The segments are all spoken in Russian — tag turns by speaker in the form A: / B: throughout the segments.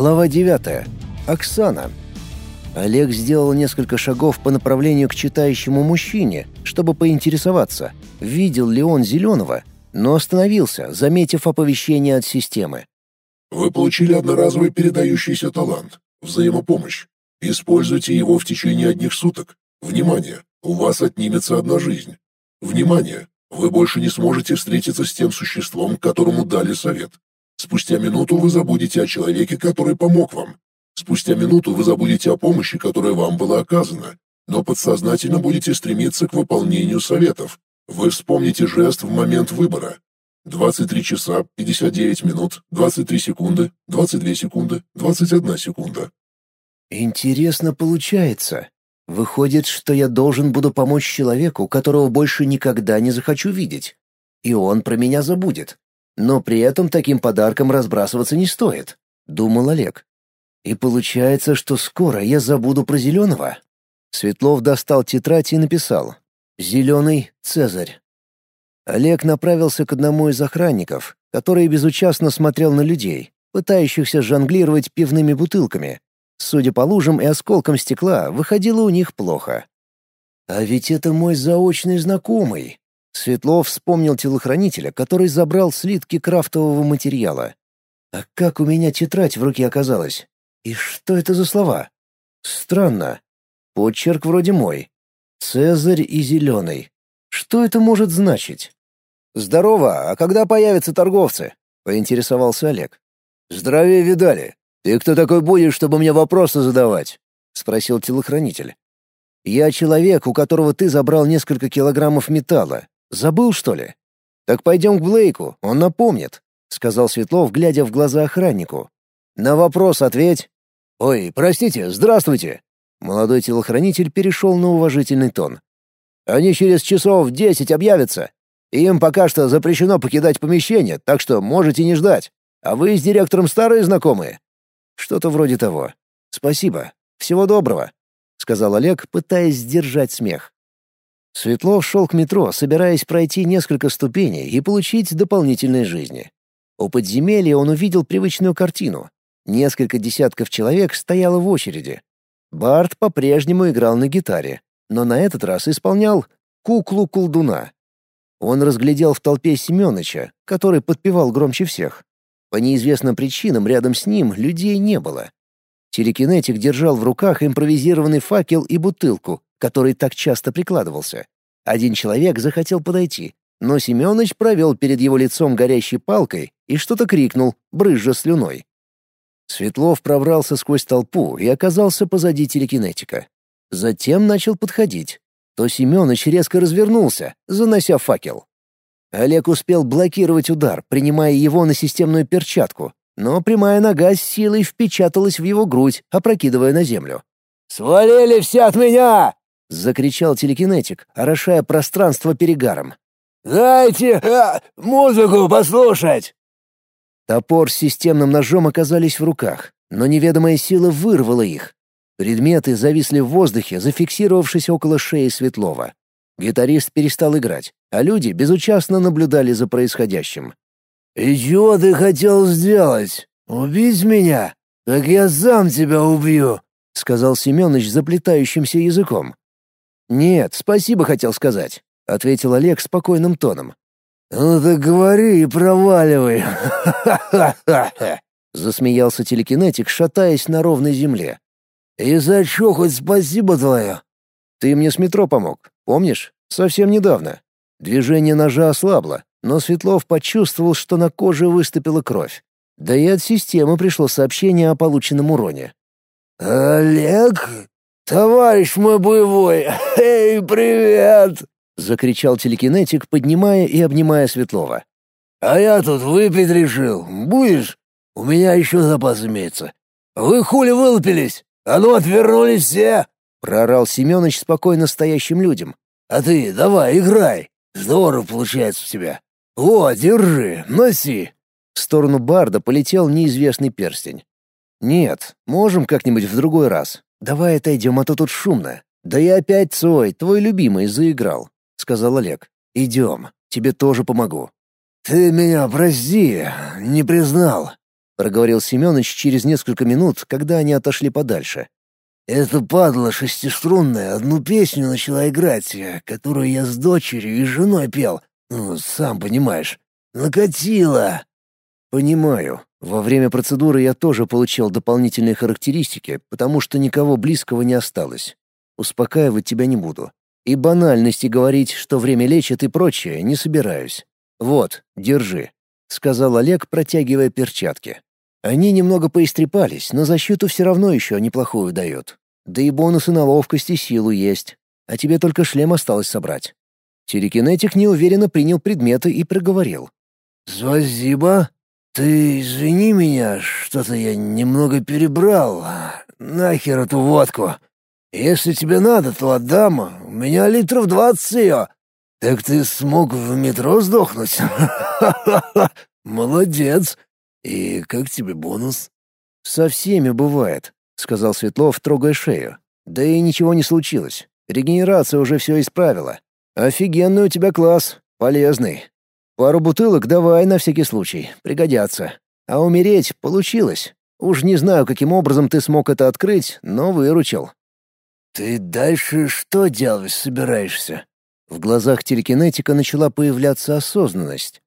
A: Глава 9. Оксана. Олег сделал несколько шагов по направлению к читающему мужчине, чтобы поинтересоваться, видел ли он зеленого, но остановился, заметив оповещение от системы.
B: Вы получили одноразовый передающийся талант – взаимопомощь. Используйте его в течение одних суток. Внимание! У вас отнимется одна жизнь. Внимание! Вы больше не сможете встретиться с тем существом, которому дали совет. Спустя минуту вы забудете о человеке, который помог вам. Спустя минуту вы забудете о помощи, которая вам была оказана, но подсознательно будете стремиться к выполнению советов. Вы вспомните жест в момент выбора. 23 часа 59 минут 23 секунды 22 секунды 21 секунда.
A: Интересно получается. Выходит, что я должен буду помочь человеку, которого больше никогда не захочу видеть. И он про меня забудет. Но при этом таким подарком разбрасываться не стоит, думал Олег. И получается, что скоро я забуду про зеленого. Светлов достал тетрадь и написал «Зеленый Цезарь». Олег направился к одному из охранников, который безучастно смотрел на людей, пытающихся жонглировать пивными бутылками. Судя по лужам и осколкам стекла, выходило у них плохо. «А ведь это мой заочный знакомый», Светлов вспомнил телохранителя, который забрал слитки крафтового материала. А как у меня тетрадь в руке оказалась? И что это за слова? Странно. Почерк вроде мой. Цезарь и зеленый. Что это может значить? «Здорово, а когда появятся торговцы?» — поинтересовался Олег. «Здравия видали. Ты кто такой будешь, чтобы мне вопросы задавать?» — спросил телохранитель. «Я человек, у которого ты забрал несколько килограммов металла. Забыл, что ли? Так пойдем к Блейку, он напомнит», — сказал Светлов, глядя в глаза охраннику. «На вопрос ответь». «Ой, простите, здравствуйте». Молодой телохранитель перешел на уважительный тон. «Они через часов десять объявятся. Им пока что запрещено покидать помещение, так что можете не ждать. А вы с директором старые знакомые?» «Что-то вроде того. Спасибо. Всего доброго», — сказал Олег, пытаясь сдержать смех. Светлов шел к метро, собираясь пройти несколько ступеней и получить дополнительной жизни. У подземелья он увидел привычную картину. Несколько десятков человек стояло в очереди. Барт по-прежнему играл на гитаре, но на этот раз исполнял куклу-колдуна. Он разглядел в толпе Семёныча, который подпевал громче всех. По неизвестным причинам рядом с ним людей не было. Телекинетик держал в руках импровизированный факел и бутылку, который так часто прикладывался. Один человек захотел подойти, но Семёныч провел перед его лицом горящей палкой и что-то крикнул, брызжа слюной. Светлов пробрался сквозь толпу и оказался позади телекинетика. Затем начал подходить. То Семёныч резко развернулся, занося факел. Олег успел блокировать удар, принимая его на системную перчатку, но прямая нога с силой впечаталась в его грудь, опрокидывая на землю. «Свалили все от меня!» — закричал телекинетик, орошая пространство перегаром. «Дайте а, музыку послушать!» Топор с системным ножом оказались в руках, но неведомая сила вырвала их. Предметы зависли в воздухе, зафиксировавшись около шеи Светлова. Гитарист перестал играть, а люди безучастно наблюдали за происходящим. «И чего ты хотел сделать? Убить меня? Так я сам тебя убью!» — сказал Семёныч заплетающимся языком. «Нет, спасибо хотел сказать», — ответил Олег спокойным тоном. «Ну так говори и проваливай!» Засмеялся телекинетик, шатаясь на ровной земле. «И за что хоть спасибо твое?» «Ты мне с метро помог, помнишь? Совсем недавно. Движение ножа ослабло, но Светлов почувствовал, что на коже выступила кровь. Да и от системы пришло сообщение о полученном уроне. «Олег?» «Товарищ мой боевой! Эй, привет!» — закричал телекинетик, поднимая и обнимая Светлова. «А я тут выпить решил. Будешь? У меня еще запас имеется. Вы хули вылупились? А ну, отвернулись все!» — проорал Семёныч спокойно стоящим людям. «А ты давай, играй. Здорово получается у тебя. О, держи, носи!» В сторону Барда полетел неизвестный перстень. «Нет, можем как-нибудь в другой раз. «Давай отойдем, а то тут шумно. Да и опять Цой, твой любимый, заиграл», — сказал Олег. «Идем, тебе тоже помогу». «Ты меня прости, не признал». проговорил Семёныч через несколько минут, когда они отошли подальше.
C: «Эта падла шестиструнная одну песню начала играть, которую я с дочерью и женой пел, ну, сам понимаешь. Накатила!»
A: «Понимаю. Во время процедуры я тоже получил дополнительные характеристики, потому что никого близкого не осталось. Успокаивать тебя не буду. И банальности говорить, что время лечит и прочее, не собираюсь. Вот, держи», — сказал Олег, протягивая перчатки. Они немного поистрепались, но защиту все равно еще неплохую дает. Да и бонусы на ловкость и силу есть. А тебе только шлем осталось собрать. Телекинетик неуверенно принял предметы и проговорил.
C: «Спасибо. Ты извини меня, что-то я немного перебрал. Нахер эту водку. Если тебе надо, то отдам. У меня литров двадцать ее. Так ты смог в метро сдохнуть? Молодец. И как тебе бонус?
A: Со всеми бывает, сказал Светлов, трогая шею. Да и ничего не случилось. Регенерация уже все исправила. Офигенный у тебя класс, полезный. Пару бутылок давай на всякий случай, пригодятся. А умереть получилось. Уж не знаю, каким образом ты смог это открыть, но выручил.
C: «Ты дальше что делать собираешься?»
A: В глазах телекинетика начала появляться осознанность.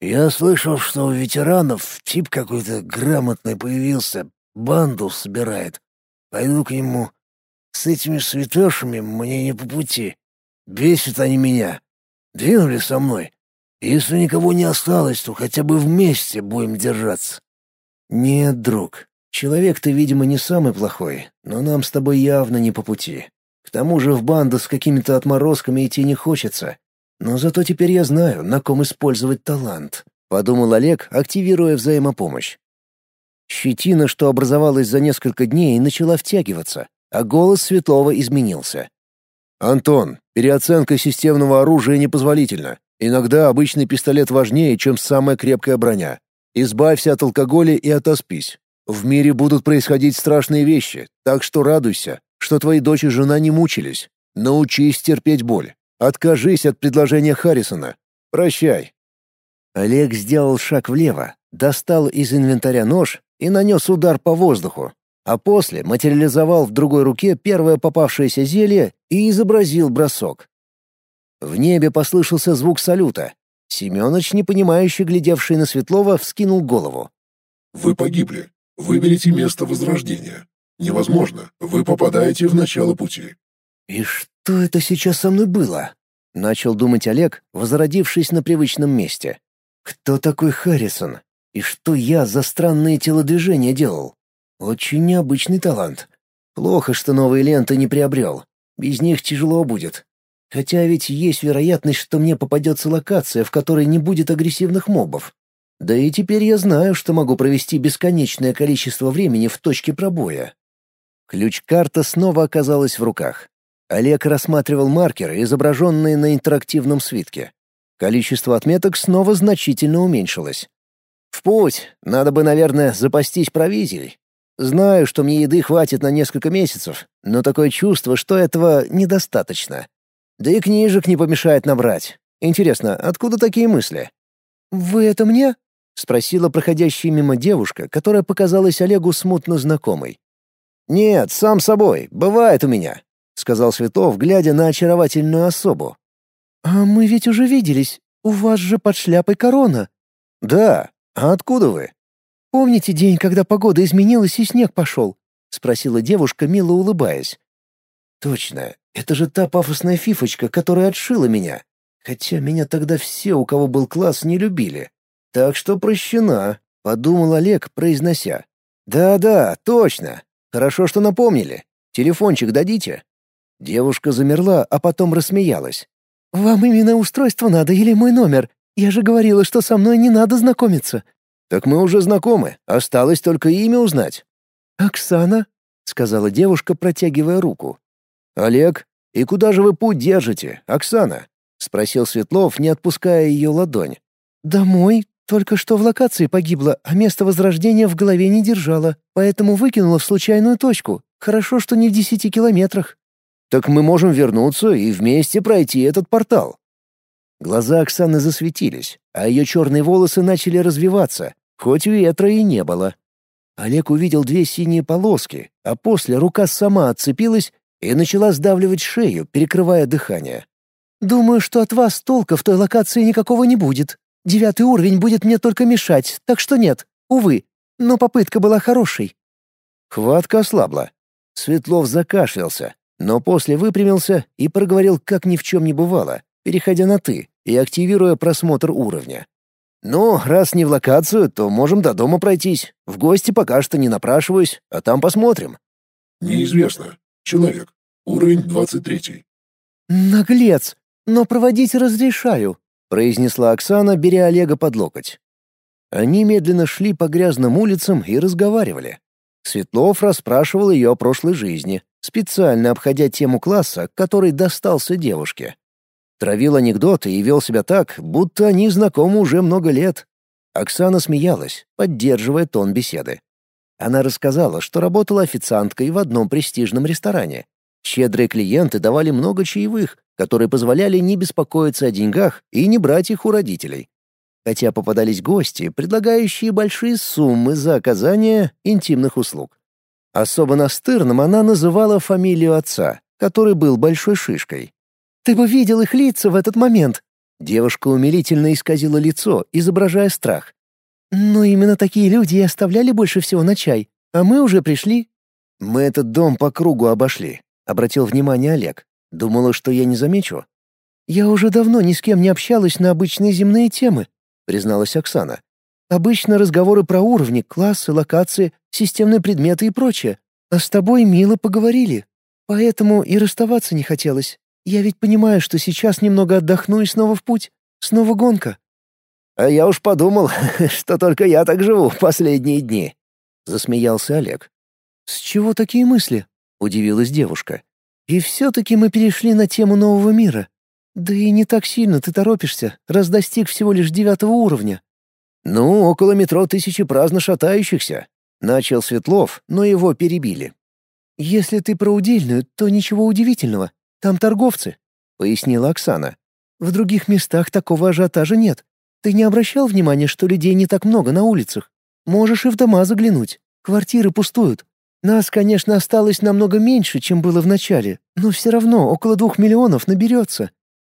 C: «Я слышал, что у ветеранов тип какой-то грамотный появился, банду собирает. Пойду к нему. С этими святошами мне не по пути. Бесят они меня. Двинули со мной. Если никого не осталось, то хотя бы вместе будем держаться».
A: «Нет, друг, Человек ты, видимо, не самый плохой, но нам с тобой явно не по пути. К тому же в банду с какими-то отморозками идти не хочется. Но зато теперь я знаю, на ком использовать талант», — подумал Олег, активируя взаимопомощь. Щетина, что образовалась за несколько дней, начала втягиваться, а голос Светлова изменился. «Антон, переоценка системного оружия непозволительна. Иногда обычный пистолет важнее, чем самая крепкая броня. Избавься от алкоголя и отоспись. В мире будут происходить страшные вещи, так что радуйся, что твои дочь и жена не мучились. Научись терпеть боль. Откажись от предложения Харрисона. Прощай». Олег сделал шаг влево, достал из инвентаря нож и нанес удар по воздуху, а после материализовал в другой руке первое попавшееся зелье и изобразил бросок. В небе послышался звук салюта. Семёныч, непонимающе глядевший на Светлова, вскинул голову.
B: «Вы погибли. Выберите место возрождения. Невозможно. Вы попадаете в начало пути.
A: И что это сейчас со мной было? Начал думать Олег, возродившись на привычном месте. Кто такой Харрисон? И что я за странные телодвижения делал? Очень необычный талант. Плохо, что новые ленты не приобрел. Без них тяжело будет. Хотя ведь есть вероятность, что мне попадется локация, в которой не будет агрессивных мобов. Да и теперь я знаю, что могу провести бесконечное количество времени в точке пробоя. Ключ-карта снова оказалась в руках. Олег рассматривал маркеры, изображенные на интерактивном свитке. Количество отметок снова значительно уменьшилось. В путь. Надо бы, наверное, запастись провизией. Знаю, что мне еды хватит на несколько месяцев, но такое чувство, что этого недостаточно. Да и книжек не помешает набрать. Интересно, откуда такие мысли? «Вы это мне?» — спросила проходящая мимо девушка, которая показалась Олегу смутно знакомой. «Нет, сам собой, бывает у меня», — сказал Светов, глядя на очаровательную особу. «А мы ведь уже виделись. У вас же под шляпой корона». «Да. А откуда вы?» «Помните день, когда погода изменилась и снег пошел?» — спросила девушка, мило улыбаясь. «Точно. Это же та пафосная фифочка, которая отшила меня. Хотя меня тогда все, у кого был класс, не любили. Так что прощена, подумал Олег, произнося. Да-да, точно. Хорошо, что напомнили. Телефончик дадите? Девушка замерла, а потом рассмеялась. Вам именно устройство надо или мой номер? Я же говорила, что со мной не надо знакомиться. Так мы уже знакомы. Осталось только имя узнать. Оксана, сказала девушка, протягивая руку. Олег, и куда же вы путь держите, Оксана? спросил Светлов, не отпуская ее ладонь. Домой, только что в локации погибла, а место возрождения в голове не держала, поэтому выкинула в случайную точку. Хорошо, что не в десяти километрах. Так мы можем вернуться и вместе пройти этот портал. Глаза Оксаны засветились, а ее черные волосы начали развиваться, хоть ветра и не было. Олег увидел две синие полоски, а после рука сама отцепилась и начала сдавливать шею, перекрывая дыхание. «Думаю, что от вас толка в той локации никакого не будет. Девятый уровень будет мне только мешать, так что нет, увы. Но попытка была хорошей». Хватка ослабла. Светлов закашлялся, но после выпрямился и проговорил, как ни в чем не бывало, переходя на «ты» и активируя просмотр уровня. «Ну, раз не в локацию, то можем до дома пройтись. В гости пока что не напрашиваюсь, а там посмотрим».
B: «Неизвестно. Человек. Уровень 23».
A: «Наглец! Но проводить разрешаю», — произнесла Оксана, беря Олега под локоть. Они медленно шли по грязным улицам и разговаривали. Светлов расспрашивал ее о прошлой жизни, специально обходя тему класса, который достался девушке. Травил анекдоты и вел себя так, будто они знакомы уже много лет. Оксана смеялась, поддерживая тон беседы. Она рассказала, что работала официанткой в одном престижном ресторане. Щедрые клиенты давали много чаевых, которые позволяли не беспокоиться о деньгах и не брать их у родителей. Хотя попадались гости, предлагающие большие суммы за оказание интимных услуг. Особо настырным она называла фамилию отца, который был большой шишкой. Ты бы видел их лица в этот момент!» Девушка умилительно исказила лицо, изображая страх. «Но именно такие люди и оставляли больше всего на чай, а мы уже пришли». «Мы этот дом по кругу обошли», — обратил внимание Олег. «Думала, что я не замечу». «Я уже давно ни с кем не общалась на обычные земные темы», — призналась Оксана. «Обычно разговоры про уровни, классы, локации, системные предметы и прочее. А с тобой мило поговорили. Поэтому и расставаться не хотелось. Я ведь понимаю, что сейчас немного отдохну и снова в путь. Снова гонка». «А я уж подумал, что только я так живу последние дни», — засмеялся Олег. «С чего такие мысли?» — удивилась девушка. «И все-таки мы перешли на тему нового мира. Да и не так сильно ты торопишься, раз достиг всего лишь девятого уровня». «Ну, около метро тысячи праздно шатающихся», — начал Светлов, но его перебили. «Если ты про удельную, то ничего удивительного. Там торговцы», — пояснила Оксана. «В других местах такого ажиотажа нет. Ты не обращал внимания, что людей не так много на улицах? Можешь и в дома заглянуть. Квартиры пустуют. Нас, конечно, осталось намного меньше, чем было в начале, но все равно около двух миллионов наберется.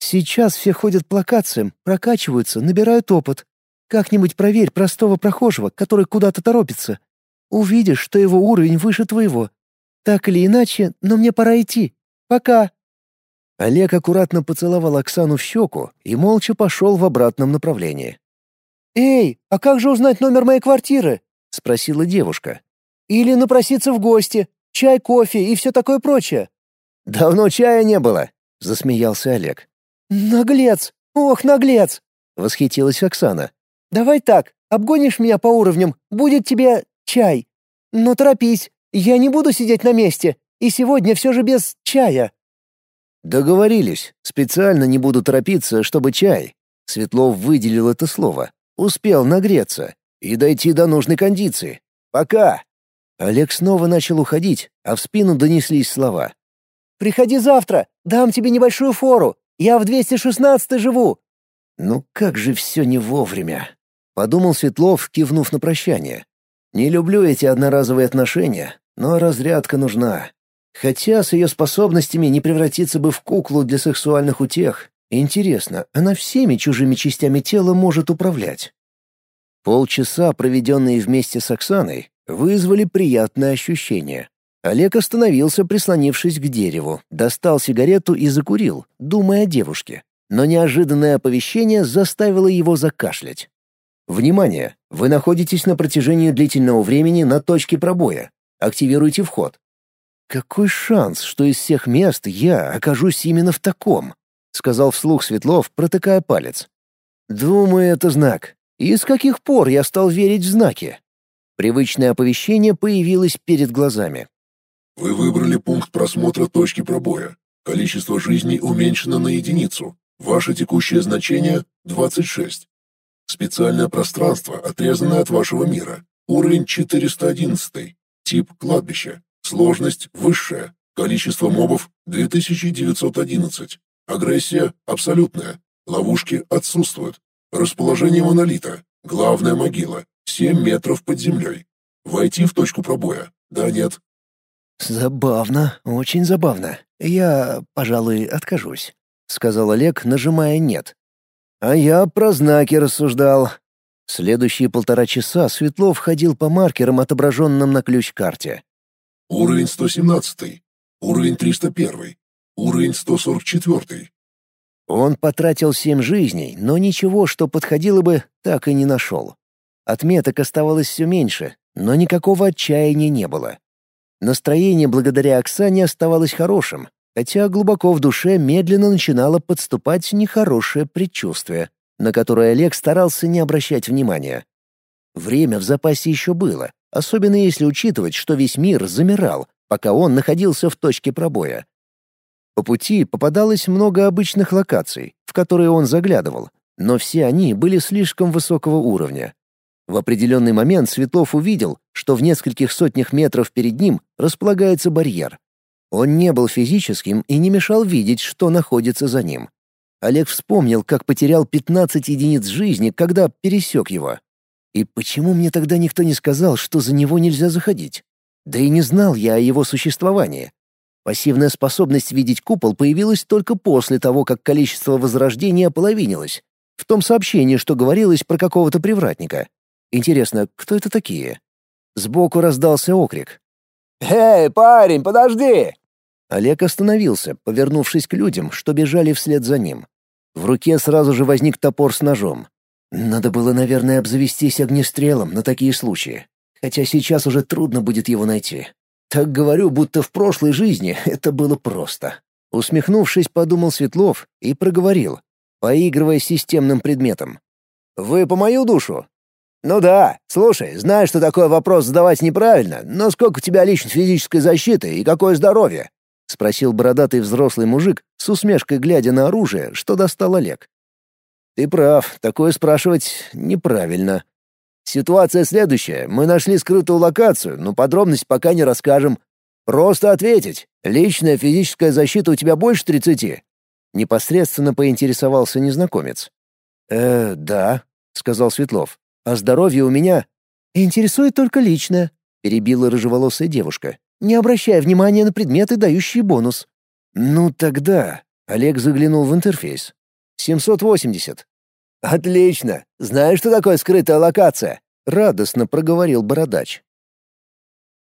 A: Сейчас все ходят по локациям, прокачиваются, набирают опыт. Как-нибудь проверь простого прохожего, который куда-то торопится. Увидишь, что его уровень выше твоего. Так или иначе, но мне пора идти. Пока!» Олег аккуратно поцеловал Оксану в щеку и молча пошел в обратном направлении. «Эй, а как же узнать номер моей квартиры?» — спросила девушка. «Или напроситься в гости, чай, кофе и все такое прочее». «Давно чая не было», — засмеялся Олег. «Наглец! Ох, наглец!» — восхитилась Оксана. «Давай так, обгонишь меня по уровням, будет тебе чай. Но торопись, я не буду сидеть на месте, и сегодня все же без чая». «Договорились. Специально не буду торопиться, чтобы чай». Светлов выделил это слово. «Успел нагреться и дойти до нужной кондиции. Пока!» Олег снова начал уходить, а в спину донеслись слова. «Приходи завтра, дам тебе небольшую фору. Я в 216 живу». «Ну как же все не вовремя?» — подумал Светлов, кивнув на прощание. «Не люблю эти одноразовые отношения, но разрядка нужна. Хотя с ее способностями не превратиться бы в куклу для сексуальных утех. Интересно, она всеми чужими частями тела может управлять? Полчаса, проведенные вместе с Оксаной, вызвали приятное ощущение. Олег остановился, прислонившись к дереву, достал сигарету и закурил, думая о девушке. Но неожиданное оповещение заставило его закашлять. «Внимание! Вы находитесь на протяжении длительного времени на точке пробоя. Активируйте вход. «Какой шанс, что из всех мест я окажусь именно в таком?» — сказал вслух Светлов, протыкая палец. «Думаю, это знак. И с каких пор я стал верить в знаки?» Привычное оповещение появилось перед глазами.
B: «Вы выбрали пункт просмотра точки пробоя. Количество жизней уменьшено на единицу. Ваше текущее значение — 26. Специальное пространство, отрезанное от вашего мира. Уровень 411. Тип — кладбище. Сложность высшая. Количество мобов 2911. Агрессия абсолютная. Ловушки отсутствуют. Расположение монолита. Главная могила. Семь метров под землей. Войти в точку пробоя. Да, нет.
A: Забавно, очень забавно. Я, пожалуй, откажусь, сказал Олег, нажимая нет. А я про знаки рассуждал. Следующие полтора часа Светлов ходил по маркерам, отображенным на ключ-карте.
B: Уровень 117, уровень 301, уровень 144.
A: Он потратил семь жизней, но ничего, что подходило бы, так и не нашел. Отметок оставалось все меньше, но никакого отчаяния не было. Настроение благодаря Оксане оставалось хорошим, хотя глубоко в душе медленно начинало подступать нехорошее предчувствие, на которое Олег старался не обращать внимания. Время в запасе еще было, особенно если учитывать, что весь мир замирал, пока он находился в точке пробоя. По пути попадалось много обычных локаций, в которые он заглядывал, но все они были слишком высокого уровня. В определенный момент Светлов увидел, что в нескольких сотнях метров перед ним располагается барьер. Он не был физическим и не мешал видеть, что находится за ним. Олег вспомнил, как потерял 15 единиц жизни, когда пересек его. И почему мне тогда никто не сказал, что за него нельзя заходить? Да и не знал я о его существовании. Пассивная способность видеть купол появилась только после того, как количество возрождения ополовинилось. В том сообщении, что говорилось про какого-то привратника. Интересно, кто это такие? Сбоку раздался окрик.
D: «Эй, парень, подожди!»
A: Олег остановился, повернувшись к людям, что бежали вслед за ним. В руке сразу же возник топор с ножом. Надо было, наверное, обзавестись огнестрелом на такие случаи. Хотя сейчас уже трудно будет его найти. Так говорю, будто в прошлой жизни это было просто. Усмехнувшись, подумал Светлов и проговорил, поигрывая системным предметом. «Вы по мою душу?» «Ну да. Слушай, знаю, что такой вопрос задавать неправильно, но сколько у тебя лично физической защиты и какое здоровье?» — спросил бородатый взрослый мужик с усмешкой, глядя на оружие, что достал Олег. «Ты прав, такое спрашивать неправильно. Ситуация следующая. Мы нашли скрытую локацию, но подробности пока не расскажем. Просто ответить. Личная физическая защита у тебя больше тридцати?» Непосредственно поинтересовался незнакомец. «Э, да», — сказал Светлов. А здоровье у меня интересует только личное, перебила рыжеволосая девушка, не обращая внимания на предметы, дающие бонус. Ну тогда, Олег заглянул в интерфейс. 780. Отлично. Знаешь, что такое скрытая локация? радостно проговорил бородач.